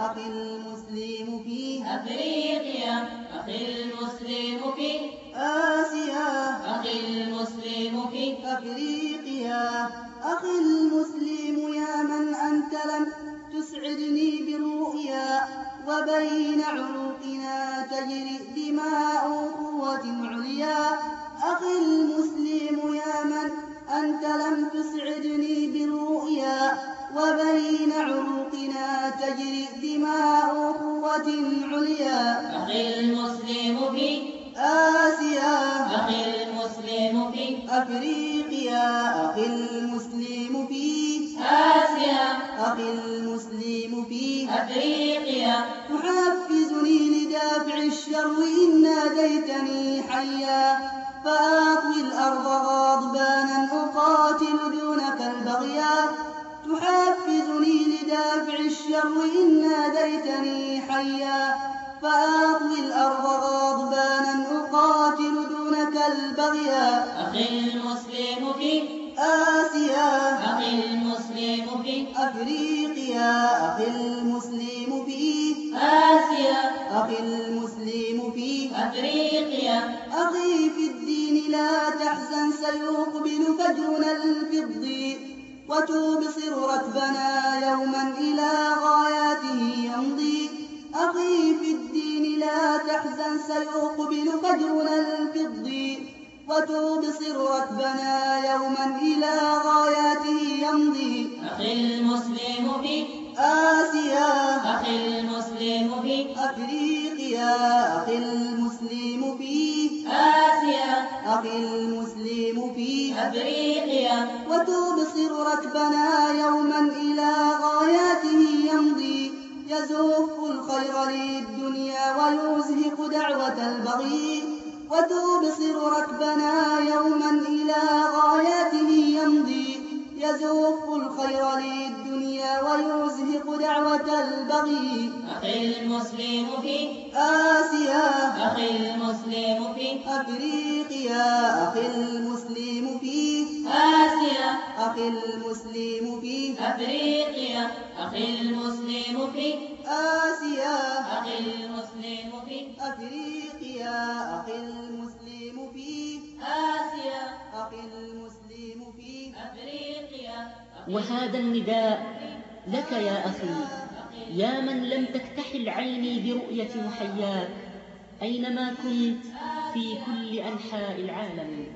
أخي المسلم في أفريقيا أخي المسلم في آسيا أخي المسلم في أفريقيا. أخي المسلم يا من أنت لم تسعدني بالرؤيا وبين عروقنا تجري دماء قوة عليا. أخي المسلم يا من أنت لم تسعدني عليا أخي المسلم في آسيا. أخي المسلم في أفريقيا. أخي المسلم في آسيا. أخي المسلم في أفريقيا. تحفزني لدافع الشر. إن ناديتني حيا. فأطوي الأرض غضبانا أقاتل دونك البغيا. تحفزني لدافع الشر. إن ناديتني حيا فأطوي الأرض غضبانا أقاتل دونك البغيا أخي المسلم في آسيا. أخي المسلم في أفريقيا. أخي المسلم في آسيا. أخي المسلم في أفريقيا. أخي في الدين لا تحزن سيقبل فجرنا الفضي وتبصر ركبنا يوما إلى غاياته يمضي أخي في الدين لا تحزن سيقبل فجرنا الفضي وتبصر ركبنا يوما إلى غاياته يمضي. أخي المسلم في آسيا أخي المسلم في أفريقيا. أخي المسلم في آسيا أخي المسلم في أفريقيا. وتبصر ركبنا يوما إلى غاياته يزف الخير للدنيا ويزهق دعوة البغي وتبصر ركبنا يوما إلى غاياته يمضي. يزف الخير للدنيا ويزهق دعوة البغي. أخي المسلم في آسيا. أخي المسلم في أفريقيا. أخي المسلم في آسيا. أخي المسلم في أفريقيا أخي المسلم في آسيا أخي المسلم في أفريقيا أخي المسلم في آسيا أخي المسلم في أفريقيا وهذا النداء لك يا أخي. يا من لم تكتحل عيني برؤية محياك أينما كنت في كل أنحاء العالم.